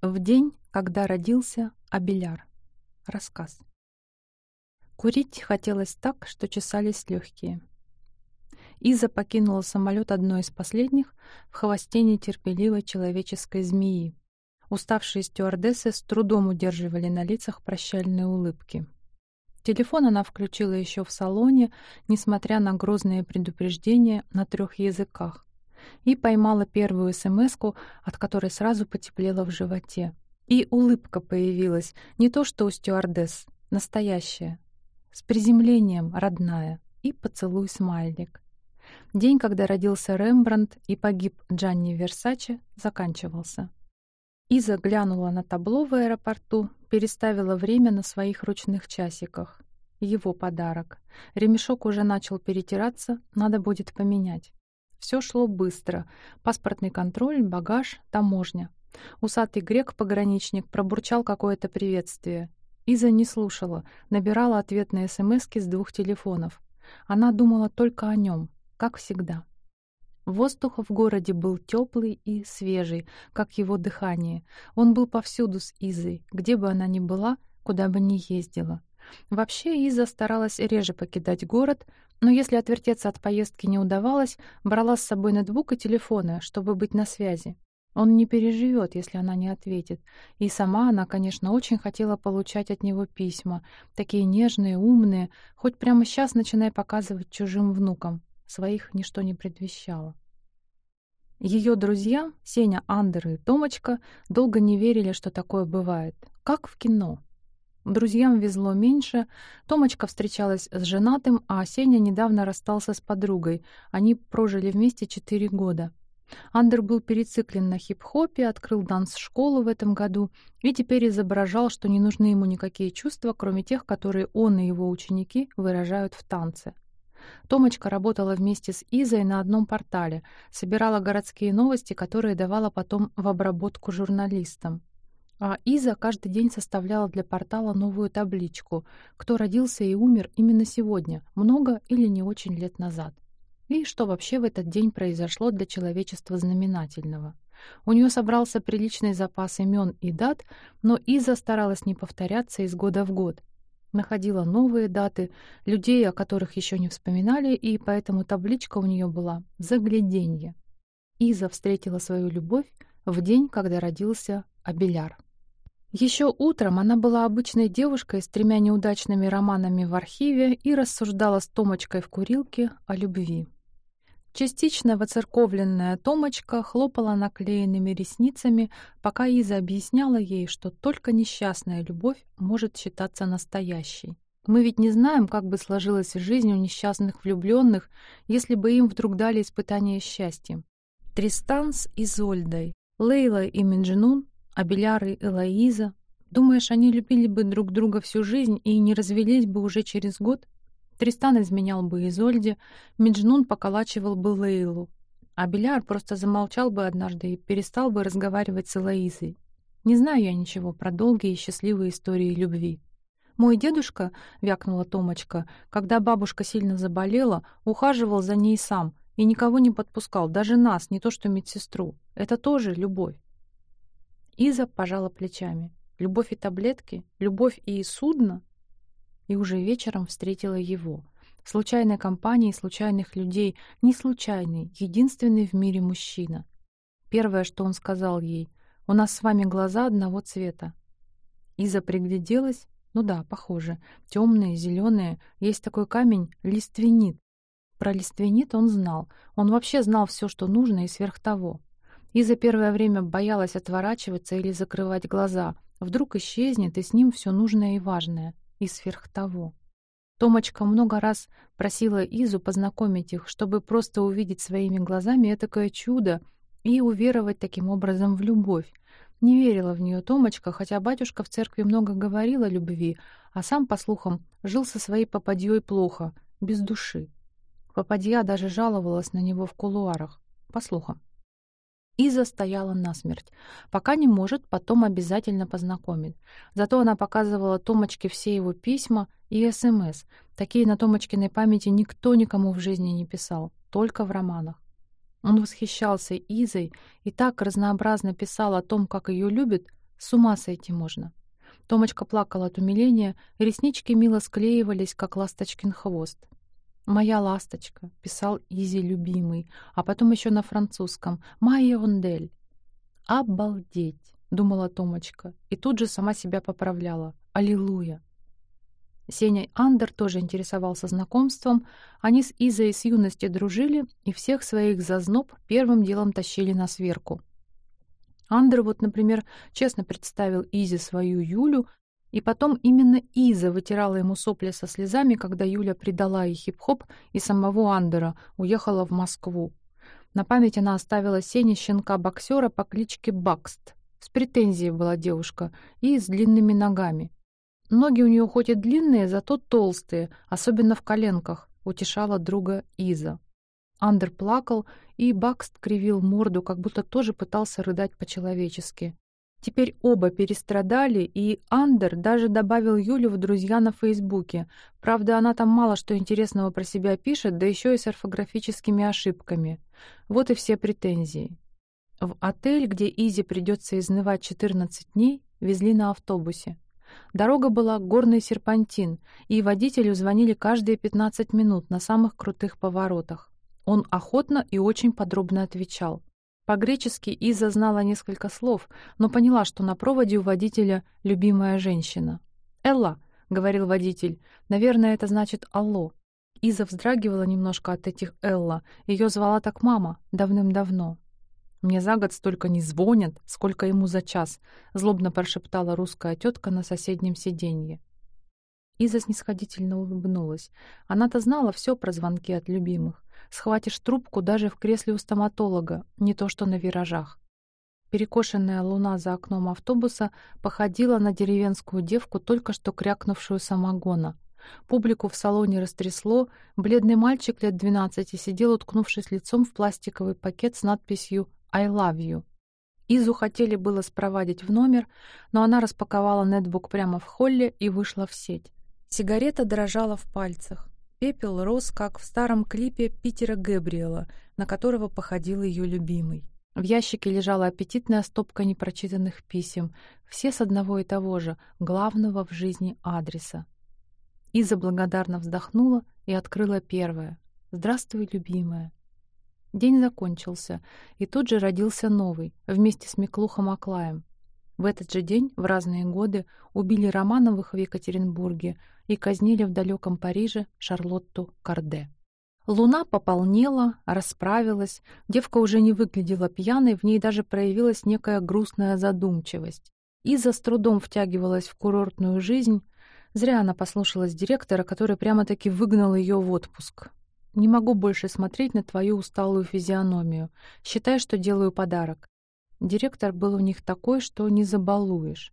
В день, когда родился Абеляр. Рассказ. Курить хотелось так, что чесались легкие. Иза покинула самолет одной из последних в хвосте нетерпеливой человеческой змеи. Уставшие стюардессы с трудом удерживали на лицах прощальные улыбки. Телефон она включила еще в салоне, несмотря на грозные предупреждения на трех языках и поймала первую смс от которой сразу потеплело в животе. И улыбка появилась, не то что у стюардесс, настоящая. С приземлением, родная, и поцелуй смайлик. День, когда родился Рембрандт и погиб Джанни Версаче, заканчивался. Иза глянула на табло в аэропорту, переставила время на своих ручных часиках. Его подарок. Ремешок уже начал перетираться, надо будет поменять. Все шло быстро. Паспортный контроль, багаж, таможня. Усатый грек-пограничник пробурчал какое-то приветствие. Иза не слушала, набирала ответные смски с двух телефонов. Она думала только о нем, как всегда. Воздух в городе был теплый и свежий, как его дыхание. Он был повсюду с Изой, где бы она ни была, куда бы ни ездила. Вообще Иза старалась реже покидать город, но если отвертеться от поездки не удавалось, брала с собой ноутбук и телефоны, чтобы быть на связи. Он не переживет, если она не ответит. И сама она, конечно, очень хотела получать от него письма. Такие нежные, умные, хоть прямо сейчас начинай показывать чужим внукам. Своих ничто не предвещало. Ее друзья, Сеня, Андер и Томочка, долго не верили, что такое бывает. Как в кино. Друзьям везло меньше. Томочка встречалась с женатым, а Сеня недавно расстался с подругой. Они прожили вместе четыре года. Андер был перециклен на хип-хопе, открыл данс-школу в этом году и теперь изображал, что не нужны ему никакие чувства, кроме тех, которые он и его ученики выражают в танце. Томочка работала вместе с Изой на одном портале, собирала городские новости, которые давала потом в обработку журналистам. А Иза каждый день составляла для портала новую табличку, кто родился и умер именно сегодня, много или не очень лет назад. И что вообще в этот день произошло для человечества знаменательного. У нее собрался приличный запас имен и дат, но Иза старалась не повторяться из года в год. Находила новые даты, людей, о которых еще не вспоминали, и поэтому табличка у нее была «Загляденье». Иза встретила свою любовь в день, когда родился Абеляр. Еще утром она была обычной девушкой с тремя неудачными романами в архиве и рассуждала с Томочкой в курилке о любви. Частично воцерковленная Томочка хлопала наклеенными ресницами, пока Иза объясняла ей, что только несчастная любовь может считаться настоящей. Мы ведь не знаем, как бы сложилась жизнь у несчастных влюбленных, если бы им вдруг дали испытание счастья. Тристан с Изольдой, Лейла и Минджинун Абеляр и Элоиза. Думаешь, они любили бы друг друга всю жизнь и не развелись бы уже через год? Тристан изменял бы Изольде, Меджнун поколачивал бы Лейлу. А Беляр просто замолчал бы однажды и перестал бы разговаривать с Элоизой. Не знаю я ничего про долгие и счастливые истории любви. «Мой дедушка, — вякнула Томочка, — когда бабушка сильно заболела, ухаживал за ней сам и никого не подпускал, даже нас, не то что медсестру. Это тоже любовь. Иза пожала плечами. Любовь и таблетки? Любовь и судно? И уже вечером встретила его. Случайной компании случайных людей, не случайный, единственный в мире мужчина. Первое, что он сказал ей, «У нас с вами глаза одного цвета». Иза пригляделась, ну да, похоже, темные, зеленые, есть такой камень — лиственнит. Про лиственнит он знал, он вообще знал все, что нужно и сверх того. И за первое время боялась отворачиваться или закрывать глаза. Вдруг исчезнет, и с ним все нужное и важное. И сверх того. Томочка много раз просила Изу познакомить их, чтобы просто увидеть своими глазами этакое чудо и уверовать таким образом в любовь. Не верила в нее Томочка, хотя батюшка в церкви много говорил о любви, а сам, по слухам, жил со своей попадьей плохо, без души. Попадья даже жаловалась на него в кулуарах, по слухам. Иза стояла насмерть. Пока не может, потом обязательно познакомит. Зато она показывала Томочке все его письма и СМС. Такие на Томочкиной памяти никто никому в жизни не писал, только в романах. Он восхищался Изой и так разнообразно писал о том, как ее любит, С ума сойти можно. Томочка плакала от умиления, реснички мило склеивались, как ласточкин хвост. «Моя ласточка», — писал Изи любимый, а потом еще на французском «Майя Ондель». «Обалдеть!» — думала Томочка, и тут же сама себя поправляла. «Аллилуйя!» Сеня Андер тоже интересовался знакомством. Они с Изой с юности дружили и всех своих зазноб первым делом тащили на сверку. Андер вот, например, честно представил Изе свою Юлю, и потом именно Иза вытирала ему сопли со слезами, когда Юля предала и хип-хоп, и самого Андера, уехала в Москву. На память она оставила Сене щенка-боксера по кличке Бакст. С претензией была девушка и с длинными ногами. Ноги у нее хоть и длинные, зато толстые, особенно в коленках, утешала друга Иза. Андер плакал, и Бакст кривил морду, как будто тоже пытался рыдать по-человечески. Теперь оба перестрадали, и Андер даже добавил Юлю в друзья на Фейсбуке. Правда, она там мало что интересного про себя пишет, да еще и с орфографическими ошибками. Вот и все претензии. В отель, где Изи придется изнывать 14 дней, везли на автобусе. Дорога была горный серпантин, и водителю звонили каждые 15 минут на самых крутых поворотах. Он охотно и очень подробно отвечал. По-гречески Иза знала несколько слов, но поняла, что на проводе у водителя любимая женщина. «Элла», — говорил водитель, — «наверное, это значит «алло». Иза вздрагивала немножко от этих «Элла». Ее звала так мама, давным-давно. «Мне за год столько не звонят, сколько ему за час», — злобно прошептала русская тетка на соседнем сиденье. Иза снисходительно улыбнулась. Она-то знала все про звонки от любимых. Схватишь трубку даже в кресле у стоматолога, не то что на виражах. Перекошенная луна за окном автобуса походила на деревенскую девку, только что крякнувшую самогона. Публику в салоне растрясло, бледный мальчик лет двенадцати сидел, уткнувшись лицом в пластиковый пакет с надписью «I love you». Изу хотели было спровадить в номер, но она распаковала нетбук прямо в холле и вышла в сеть. Сигарета дрожала в пальцах. Пепел рос, как в старом клипе Питера Гэбриэла, на которого походил ее любимый. В ящике лежала аппетитная стопка непрочитанных писем, все с одного и того же, главного в жизни адреса. Иза благодарно вздохнула и открыла первое. «Здравствуй, любимая». День закончился, и тут же родился новый, вместе с Миклухом Аклаем. В этот же день, в разные годы, убили Романовых в Екатеринбурге и казнили в далеком Париже Шарлотту Карде. Луна пополнела, расправилась, девка уже не выглядела пьяной, в ней даже проявилась некая грустная задумчивость. Иза с трудом втягивалась в курортную жизнь. Зря она послушалась директора, который прямо-таки выгнал ее в отпуск. «Не могу больше смотреть на твою усталую физиономию. Считай, что делаю подарок. Директор был у них такой, что не забалуешь.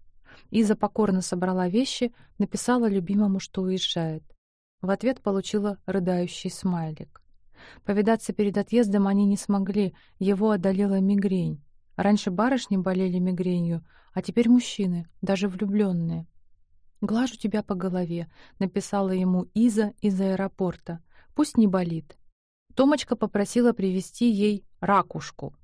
Иза покорно собрала вещи, написала любимому, что уезжает. В ответ получила рыдающий смайлик. Повидаться перед отъездом они не смогли, его одолела мигрень. Раньше барышни болели мигренью, а теперь мужчины, даже влюбленные. «Глажу тебя по голове», — написала ему Иза из аэропорта. «Пусть не болит». Томочка попросила привезти ей ракушку.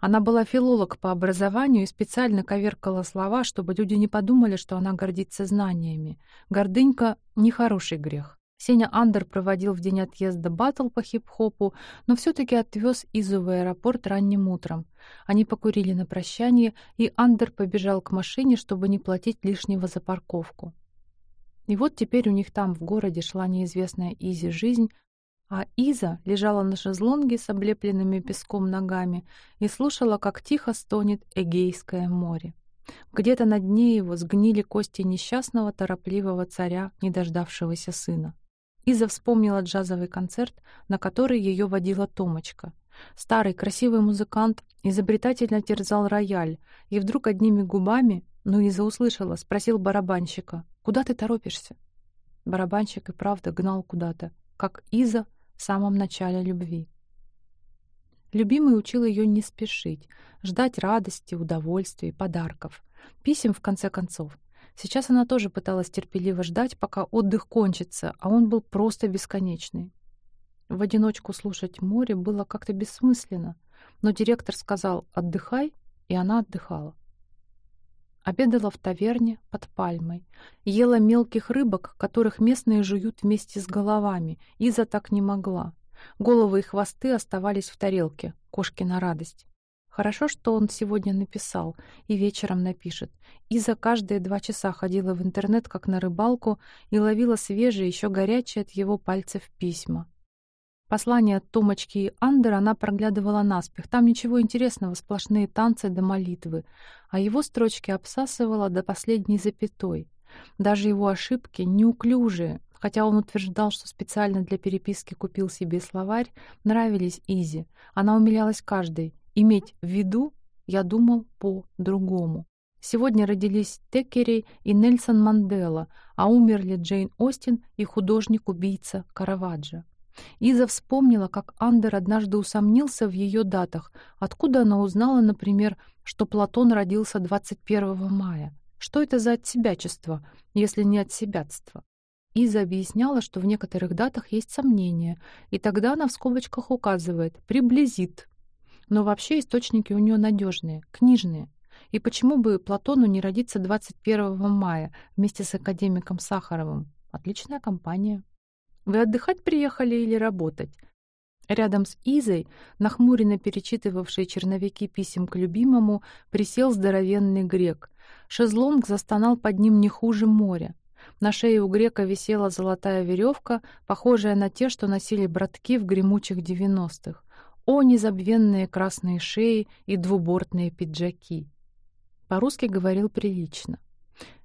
Она была филолог по образованию и специально коверкала слова, чтобы люди не подумали, что она гордится знаниями. Гордынька — нехороший грех. Сеня Андер проводил в день отъезда батл по хип-хопу, но все-таки отвез Изу в аэропорт ранним утром. Они покурили на прощание, и Андер побежал к машине, чтобы не платить лишнего за парковку. И вот теперь у них там, в городе, шла неизвестная Изи жизнь, а Иза лежала на шезлонге с облепленными песком ногами и слушала, как тихо стонет Эгейское море. Где-то на дне его сгнили кости несчастного, торопливого царя, не дождавшегося сына. Иза вспомнила джазовый концерт, на который ее водила Томочка. Старый красивый музыкант изобретательно терзал рояль, и вдруг одними губами, ну Иза услышала, спросил барабанщика, «Куда ты торопишься?» Барабанщик и правда гнал куда-то, как Иза в самом начале любви. Любимый учил ее не спешить, ждать радости, удовольствий, подарков, писем в конце концов. Сейчас она тоже пыталась терпеливо ждать, пока отдых кончится, а он был просто бесконечный. В одиночку слушать море было как-то бессмысленно, но директор сказал «отдыхай», и она отдыхала. Обедала в таверне под пальмой. Ела мелких рыбок, которых местные жуют вместе с головами. Иза так не могла. Головы и хвосты оставались в тарелке. Кошки на радость. Хорошо, что он сегодня написал и вечером напишет. Иза каждые два часа ходила в интернет, как на рыбалку, и ловила свежие, еще горячие от его пальцев письма. Послание от Томочки и Андер она проглядывала наспех. Там ничего интересного, сплошные танцы до молитвы. А его строчки обсасывала до последней запятой. Даже его ошибки, неуклюжие, хотя он утверждал, что специально для переписки купил себе словарь, нравились Изи. Она умилялась каждой. Иметь в виду, я думал, по-другому. Сегодня родились Теккери и Нельсон Мандела, а умерли Джейн Остин и художник-убийца Караваджо. Иза вспомнила, как Андер однажды усомнился в ее датах. Откуда она узнала, например, что Платон родился 21 мая? Что это за отсебячество, если не отсебятство? Иза объясняла, что в некоторых датах есть сомнения, и тогда она в скобочках указывает «приблизит». Но вообще источники у нее надежные, книжные. И почему бы Платону не родиться 21 мая вместе с академиком Сахаровым? Отличная компания. Вы отдыхать приехали или работать?» Рядом с Изой, нахмуренно перечитывавшей черновики писем к любимому, присел здоровенный грек. Шезлонг застонал под ним не хуже моря. На шее у грека висела золотая веревка, похожая на те, что носили братки в гремучих девяностых. О, незабвенные красные шеи и двубортные пиджаки! По-русски говорил прилично.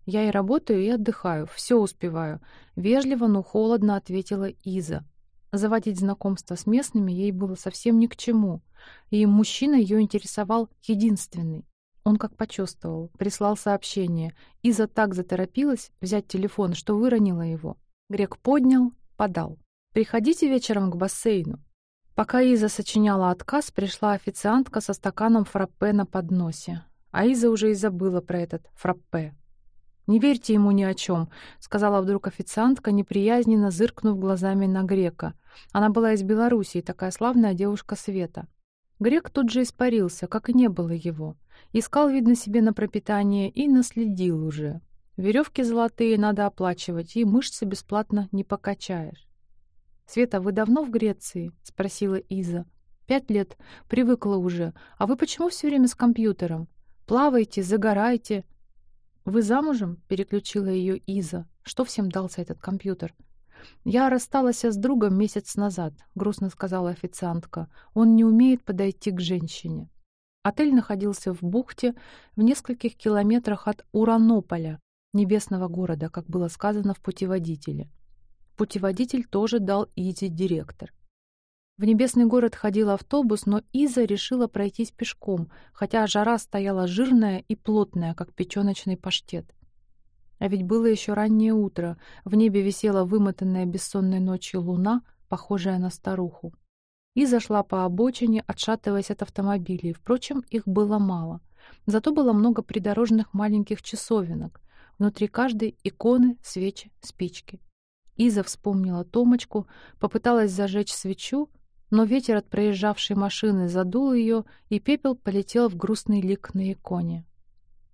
Я и работаю, и отдыхаю, все успеваю. Вежливо, но холодно ответила Иза. Заводить знакомство с местными ей было совсем ни к чему. И мужчина ее интересовал единственный. Он как почувствовал, прислал сообщение. Иза так заторопилась взять телефон, что выронила его. Грек поднял, подал. «Приходите вечером к бассейну». Пока Иза сочиняла отказ, пришла официантка со стаканом фраппе на подносе. А Иза уже и забыла про этот фраппе. «Не верьте ему ни о чем», — сказала вдруг официантка, неприязненно зыркнув глазами на Грека. Она была из Белоруссии, такая славная девушка Света. Грек тут же испарился, как и не было его. Искал, видно, себе на пропитание и наследил уже. Веревки золотые надо оплачивать, и мышцы бесплатно не покачаешь. «Света, вы давно в Греции?» — спросила Иза. «Пять лет. Привыкла уже. А вы почему все время с компьютером? Плаваете, загораете?» «Вы замужем?» — переключила ее Иза. «Что всем дался этот компьютер?» «Я рассталась с другом месяц назад», — грустно сказала официантка. «Он не умеет подойти к женщине». Отель находился в бухте в нескольких километрах от Уранополя, небесного города, как было сказано в путеводителе. Путеводитель тоже дал Изе директор. В небесный город ходил автобус, но Иза решила пройтись пешком, хотя жара стояла жирная и плотная, как печёночный паштет. А ведь было еще раннее утро, в небе висела вымотанная бессонной ночью луна, похожая на старуху. Иза шла по обочине, отшатываясь от автомобилей. Впрочем, их было мало. Зато было много придорожных маленьких часовенок. Внутри каждой иконы, свечи, спички. Иза вспомнила Томочку, попыталась зажечь свечу, но ветер от проезжавшей машины задул ее, и пепел полетел в грустный лик на иконе.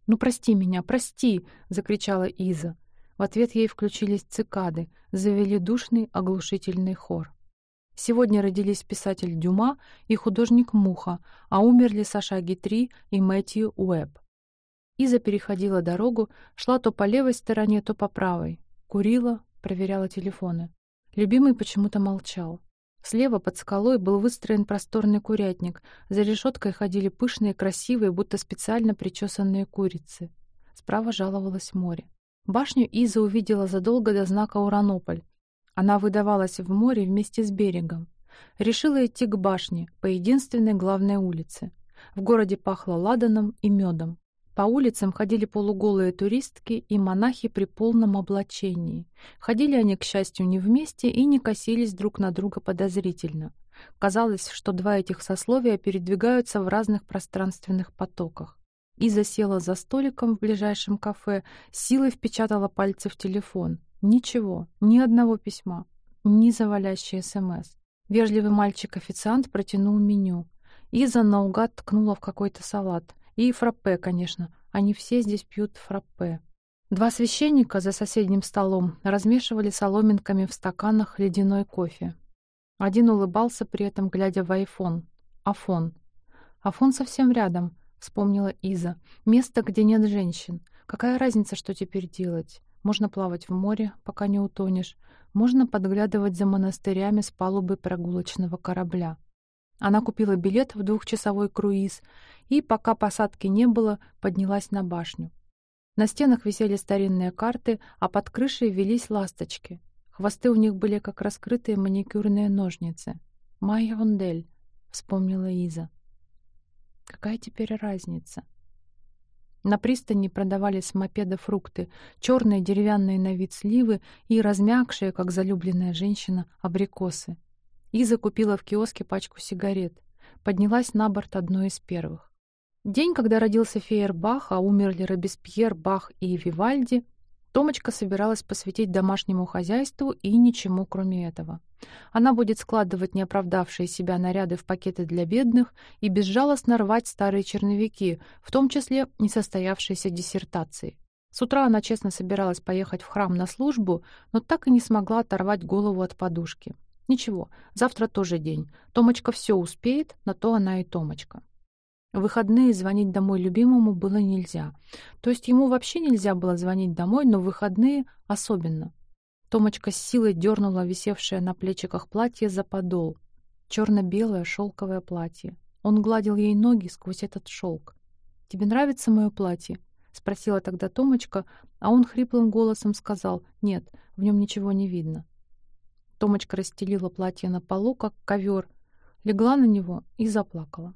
«Ну, прости меня, прости!» — закричала Иза. В ответ ей включились цикады, завели душный оглушительный хор. Сегодня родились писатель Дюма и художник Муха, а умерли Саша Гитри и Мэтью Уэбб. Иза переходила дорогу, шла то по левой стороне, то по правой. Курила, проверяла телефоны. Любимый почему-то молчал. Слева под скалой был выстроен просторный курятник. За решеткой ходили пышные, красивые, будто специально причесанные курицы. Справа жаловалось море. Башню Иза увидела задолго до знака Уранополь. Она выдавалась в море вместе с берегом. Решила идти к башне, по единственной главной улице. В городе пахло ладаном и медом. По улицам ходили полуголые туристки и монахи при полном облачении. Ходили они, к счастью, не вместе и не косились друг на друга подозрительно. Казалось, что два этих сословия передвигаются в разных пространственных потоках. И засела за столиком в ближайшем кафе, силой впечатала пальцы в телефон. Ничего, ни одного письма, ни завалящий СМС. Вежливый мальчик-официант протянул меню. Иза наугад ткнула в какой-то салат — и фраппе, конечно. они все здесь пьют фраппе. Два священника за соседним столом размешивали соломинками в стаканах ледяной кофе. Один улыбался при этом, глядя в айфон. Афон. Афон совсем рядом, вспомнила Иза. Место, где нет женщин. Какая разница, что теперь делать? Можно плавать в море, пока не утонешь. Можно подглядывать за монастырями с палубы прогулочного корабля. Она купила билет в двухчасовой круиз и, пока посадки не было, поднялась на башню. На стенах висели старинные карты, а под крышей велись ласточки. Хвосты у них были как раскрытые маникюрные ножницы. «Майя Вондель», — вспомнила Иза. «Какая теперь разница?» На пристани продавались с мопеда фрукты, черные деревянные на вид сливы и размягшие, как залюбленная женщина, абрикосы. Иза купила в киоске пачку сигарет. Поднялась на борт одной из первых. День, когда родился Фейербах, а умерли Робеспьер, Бах и Вивальди, Томочка собиралась посвятить домашнему хозяйству и ничему, кроме этого. Она будет складывать неоправдавшие себя наряды в пакеты для бедных и безжалостно рвать старые черновики, в том числе несостоявшиеся диссертации. С утра она честно собиралась поехать в храм на службу, но так и не смогла оторвать голову от подушки. Ничего, завтра тоже день. Томочка все успеет, на то она и Томочка. В выходные звонить домой любимому было нельзя. То есть ему вообще нельзя было звонить домой, но в выходные особенно. Томочка с силой дернула висевшее на плечиках платье за подол. Черно-белое шелковое платье. Он гладил ей ноги сквозь этот шелк. «Тебе нравится мое платье?» — спросила тогда Томочка, а он хриплым голосом сказал «Нет, в нем ничего не видно». Томочка расстелила платье на полу, как ковер, легла на него и заплакала.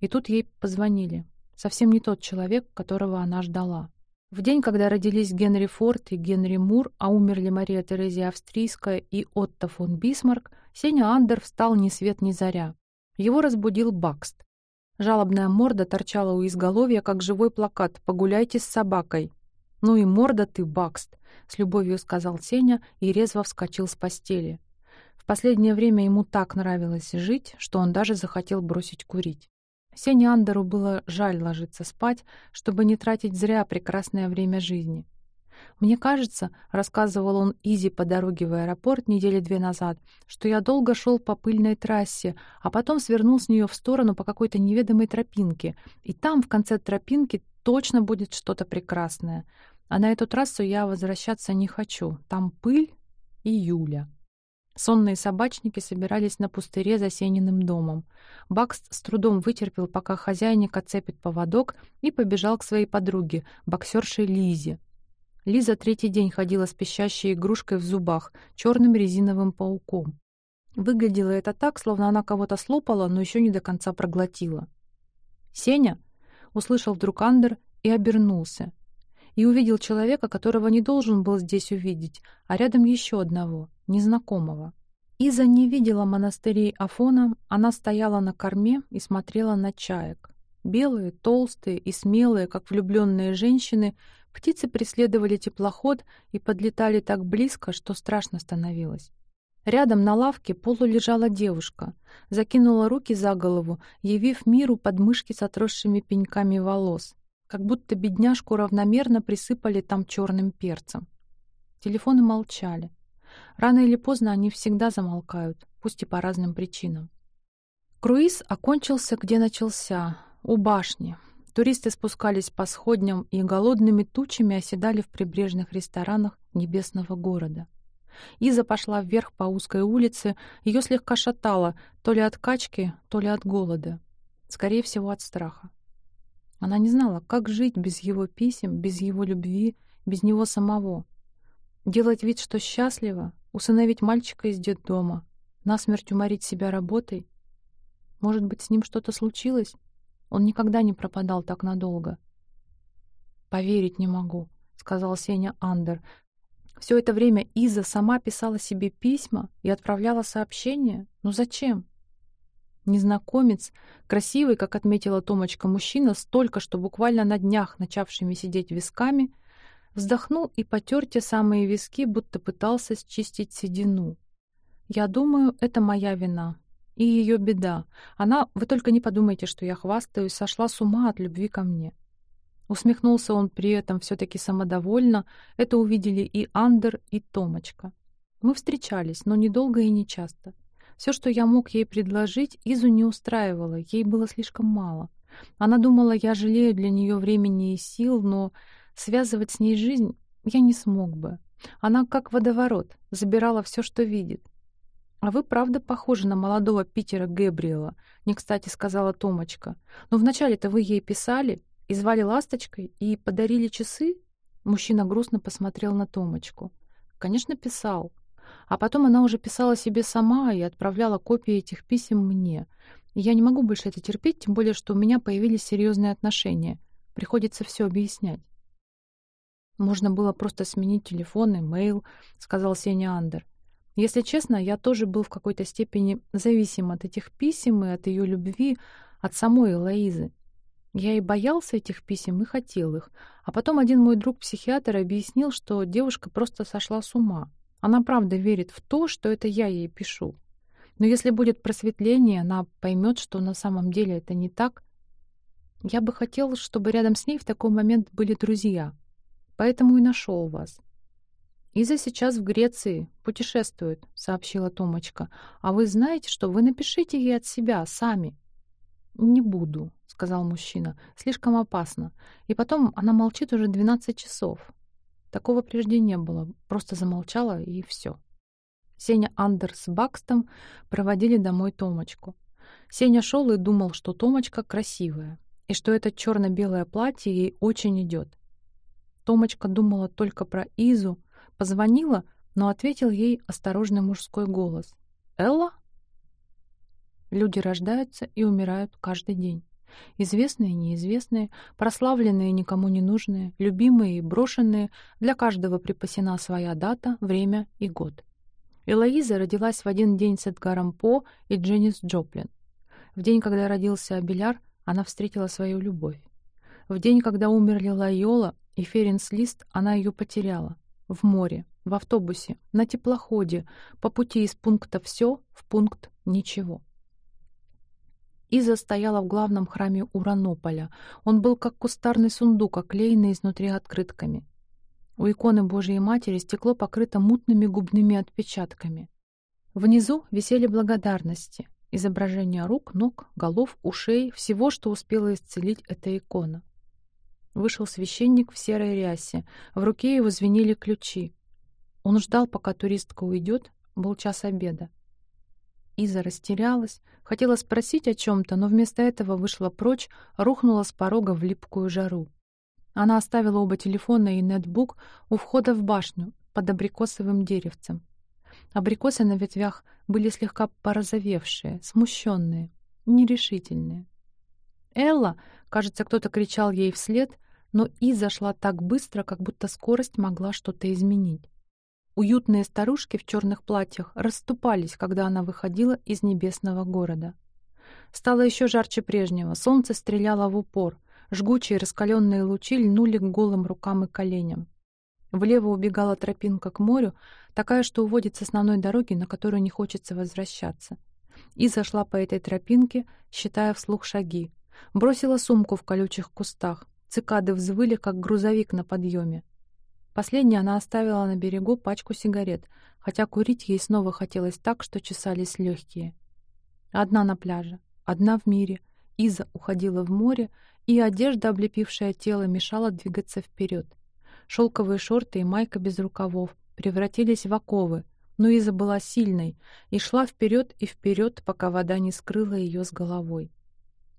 И тут ей позвонили. Совсем не тот человек, которого она ждала. В день, когда родились Генри Форд и Генри Мур, а умерли Мария Терезия Австрийская и Отто фон Бисмарк, Сеня Андер встал ни свет ни заря. Его разбудил Бакст. Жалобная морда торчала у изголовья, как живой плакат «Погуляйте с собакой». «Ну и морда ты, Бакст», — с любовью сказал Сеня и резво вскочил с постели. В последнее время ему так нравилось жить, что он даже захотел бросить курить. Сене Андеру было жаль ложиться спать, чтобы не тратить зря прекрасное время жизни. «Мне кажется», — рассказывал он Изи по дороге в аэропорт недели две назад, «что я долго шел по пыльной трассе, а потом свернул с нее в сторону по какой-то неведомой тропинке, и там, в конце тропинки, точно будет что-то прекрасное. А на эту трассу я возвращаться не хочу. Там пыль и Юля». Сонные собачники собирались на пустыре за Сениным домом. Бакст с трудом вытерпел, пока хозяйник отцепит поводок, и побежал к своей подруге, боксерше Лизе. Лиза третий день ходила с пищащей игрушкой в зубах, черным резиновым пауком. Выглядело это так, словно она кого-то слопала, но еще не до конца проглотила. «Сеня!» — услышал вдруг Андер и обернулся. И увидел человека, которого не должен был здесь увидеть, а рядом еще одного — незнакомого. Иза не видела монастырей Афона, она стояла на корме и смотрела на чаек. Белые, толстые и смелые, как влюбленные женщины, птицы преследовали теплоход и подлетали так близко, что страшно становилось. Рядом на лавке полулежала девушка, закинула руки за голову, явив миру подмышки с отросшими пеньками волос, как будто бедняжку равномерно присыпали там черным перцем. Телефоны молчали. Рано или поздно они всегда замолкают, пусть и по разным причинам. Круиз окончился, где начался, у башни. Туристы спускались по сходням и голодными тучами оседали в прибрежных ресторанах небесного города. Иза пошла вверх по узкой улице, ее слегка шатало, то ли от качки, то ли от голода. Скорее всего, от страха. Она не знала, как жить без его писем, без его любви, без него самого. Делать вид, что счастлива, усыновить мальчика из детдома, насмерть уморить себя работой. Может быть, с ним что-то случилось? Он никогда не пропадал так надолго. «Поверить не могу», — сказал Сеня Андер. Все это время Иза сама писала себе письма и отправляла сообщения. Ну зачем? Незнакомец, красивый, как отметила Томочка, мужчина, столько, что буквально на днях начавшими сидеть висками — Вздохнул и потер те самые виски, будто пытался счистить седину. «Я думаю, это моя вина. И ее беда. Она, вы только не подумайте, что я хвастаюсь, сошла с ума от любви ко мне. Усмехнулся он при этом все-таки самодовольно. Это увидели и Андер, и Томочка. Мы встречались, но недолго и не часто. Все, что я мог ей предложить, Изу не устраивало, ей было слишком мало. Она думала, я жалею для нее времени и сил, но связывать с ней жизнь я не смог бы. Она как водоворот, забирала все, что видит. «А вы правда похожи на молодого Питера Гэбриэла», — не кстати сказала Томочка. «Но вначале-то вы ей писали и звали Ласточкой и подарили часы?» Мужчина грустно посмотрел на Томочку. «Конечно, писал. А потом она уже писала себе сама и отправляла копии этих писем мне. Я не могу больше это терпеть, тем более, что у меня появились серьезные отношения. Приходится все объяснять. «Можно было просто сменить телефон, имейл», — сказал Сеня Андер. «Если честно, я тоже был в какой-то степени зависим от этих писем и от ее любви, от самой Элоизы. Я и боялся этих писем, и хотел их. А потом один мой друг-психиатр объяснил, что девушка просто сошла с ума. Она правда верит в то, что это я ей пишу. Но если будет просветление, она поймет, что на самом деле это не так. Я бы хотел, чтобы рядом с ней в такой момент были друзья. Поэтому и нашел вас. «Иза сейчас в Греции, путешествует», — сообщила Томочка. «А вы знаете, что вы напишите ей от себя, сами». «Не буду», — сказал мужчина. «Слишком опасно. И потом она молчит уже двенадцать часов. Такого прежде не было. Просто замолчала, и все. Сеня Андерс с Бакстом проводили домой Томочку. Сеня шел и думал, что Томочка красивая, и что это черно-белое платье ей очень идет. Томочка думала только про Изу, позвонила, но ответил ей осторожный мужской голос. «Элла?» Люди рождаются и умирают каждый день. Известные и неизвестные, прославленные и никому не нужные, любимые и брошенные, для каждого припасена своя дата, время и год. Элоиза родилась в один день с Эдгаром По и Дженнис Джоплин. В день, когда родился Абеляр, она встретила свою любовь. В день, когда умерли Лайола и Ференс Лист, она ее потеряла. В море, в автобусе, на теплоходе, по пути из пункта «все» в пункт «ничего». Иза стояла в главном храме Уранополя. Он был как кустарный сундук, оклеенный изнутри открытками. У иконы Божией Матери стекло покрыто мутными губными отпечатками. Внизу висели благодарности, изображения рук, ног, голов, ушей, всего, что успела исцелить эта икона. Вышел священник в серой рясе, в руке его звенели ключи. Он ждал, пока туристка уйдет, был час обеда. Иза растерялась, хотела спросить о чем-то, но вместо этого вышла прочь, рухнула с порога в липкую жару. Она оставила оба телефона и нетбук у входа в башню под абрикосовым деревцем. Абрикосы на ветвях были слегка порозовевшие, смущенные, нерешительные. «Элла!» — кажется, кто-то кричал ей вслед, но Иза шла так быстро, как будто скорость могла что-то изменить. Уютные старушки в черных платьях расступались, когда она выходила из небесного города. Стало еще жарче прежнего, солнце стреляло в упор, жгучие раскаленные лучи льнули к голым рукам и коленям. Влево убегала тропинка к морю, такая, что уводит с основной дороги, на которую не хочется возвращаться. И зашла по этой тропинке, считая вслух шаги. Бросила сумку в колючих кустах. Цикады взвыли, как грузовик на подъеме. Последней она оставила на берегу пачку сигарет, хотя курить ей снова хотелось так, что чесались легкие. Одна на пляже, одна в мире. Иза уходила в море, и одежда, облепившая тело, мешала двигаться вперед. Шелковые шорты и майка без рукавов превратились в оковы, но Иза была сильной и шла вперед и вперед, пока вода не скрыла ее с головой.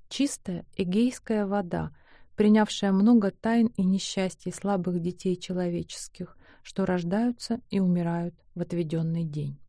Чистая эгейская вода — принявшая много тайн и несчастий слабых детей человеческих, что рождаются и умирают в отведенный день.